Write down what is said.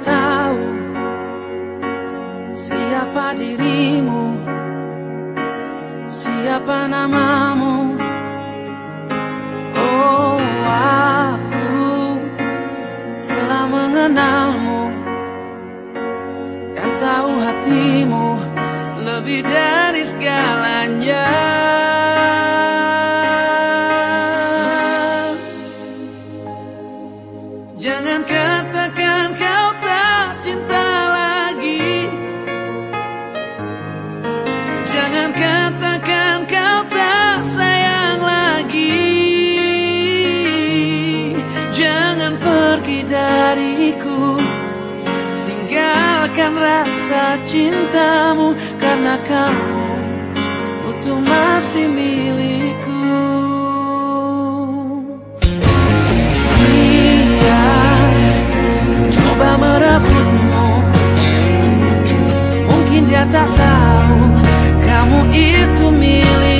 tahu siapa dirimu, siapa namamu. Oh, aku telah mengenalmu dan tahu hatimu lebih dari segalanya. rasakan rasa cintamu karena kamu itu masih milikku. Iya coba merebutmu mungkin dia tak tahu kamu itu milik